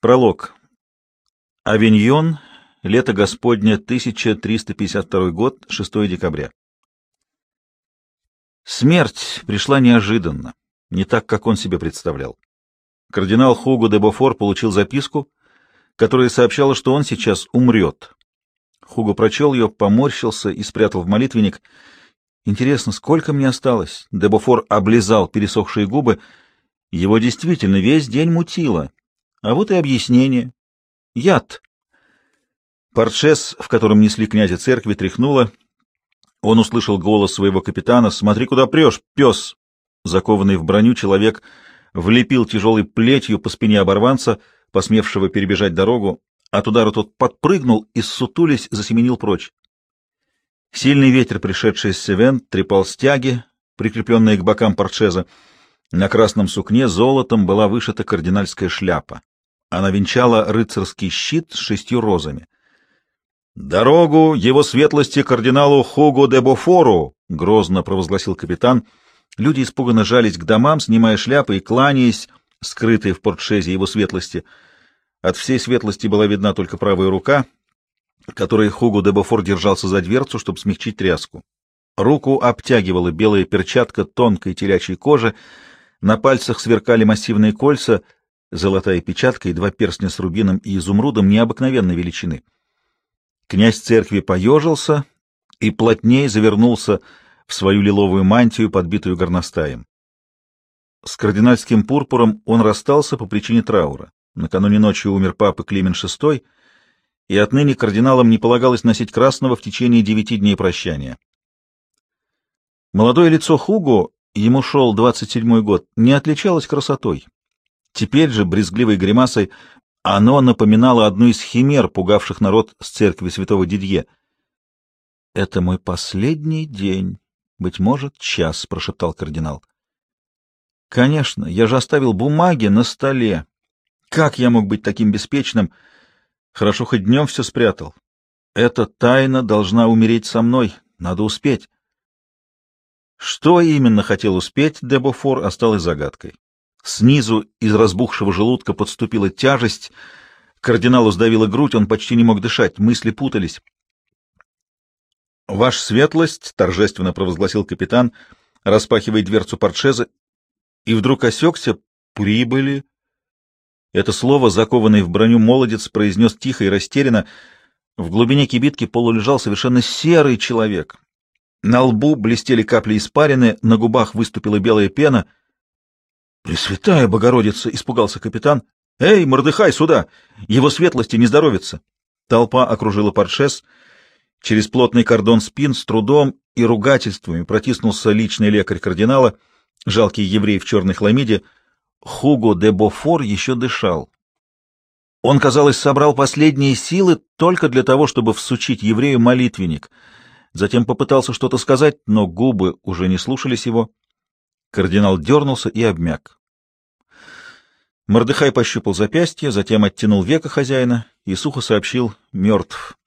Пролог. Авиньон, лето Господне, 1352 год, 6 декабря. Смерть пришла неожиданно, не так, как он себе представлял. Кардинал Хуго де Бофор получил записку, которая сообщала, что он сейчас умрет. Хуго прочел ее, поморщился и спрятал в молитвенник. Интересно, сколько мне осталось? Де Бофор облизал пересохшие губы. Его действительно весь день мутило. А вот и объяснение. Яд. Парчес, в котором несли князя церкви, тряхнуло. Он услышал голос своего капитана. «Смотри, куда прешь, пес!» Закованный в броню человек влепил тяжелой плетью по спине оборванца, посмевшего перебежать дорогу. От удара тот подпрыгнул и, ссутулясь, засеменил прочь. Сильный ветер, пришедший с Севен, трепал стяги, прикрепленные к бокам парчеза. На красном сукне золотом была вышита кардинальская шляпа. Она венчала рыцарский щит с шестью розами. «Дорогу его светлости кардиналу Хуго де Бофору!» — грозно провозгласил капитан. Люди испуганно жались к домам, снимая шляпы и кланяясь, скрытые в портшезе его светлости. От всей светлости была видна только правая рука, которой Хуго де Бофор держался за дверцу, чтобы смягчить тряску. Руку обтягивала белая перчатка тонкой телячьей кожи, на пальцах сверкали массивные кольца — золотая печатка и два перстня с рубином и изумрудом необыкновенной величины. Князь церкви поежился и плотнее завернулся в свою лиловую мантию, подбитую горностаем. С кардинальским пурпуром он расстался по причине траура. Накануне ночью умер папа Климен VI, и отныне кардиналам не полагалось носить красного в течение девяти дней прощания. Молодое лицо Хуго, ему шел двадцать седьмой год, не отличалось красотой. Теперь же, брезгливой гримасой, оно напоминало одну из химер, пугавших народ с церкви святого Дидье. — Это мой последний день, быть может, час, — прошептал кардинал. — Конечно, я же оставил бумаги на столе. Как я мог быть таким беспечным? Хорошо, хоть днем все спрятал. Эта тайна должна умереть со мной, надо успеть. Что именно хотел успеть Дебофор, осталось загадкой. Снизу из разбухшего желудка подступила тяжесть, кардиналу сдавила грудь, он почти не мог дышать, мысли путались. «Ваша светлость», — торжественно провозгласил капитан, распахивая дверцу портшеза, и вдруг осекся, «прибыли». Это слово, закованный в броню молодец, произнес тихо и растерянно. В глубине кибитки полулежал совершенно серый человек. На лбу блестели капли испарины, на губах выступила белая пена — Пресвятая Богородица! — испугался капитан. — Эй, Мордыхай, сюда! Его светлости не здоровится! Толпа окружила паршес. Через плотный кордон спин с трудом и ругательствами протиснулся личный лекарь кардинала, жалкий еврей в черной хламиде. Хуго де Бофор еще дышал. Он, казалось, собрал последние силы только для того, чтобы всучить еврею молитвенник. Затем попытался что-то сказать, но губы уже не слушались его. Кардинал дернулся и обмяк. Мордыхай пощупал запястье, затем оттянул века хозяина и сухо сообщил «мертв».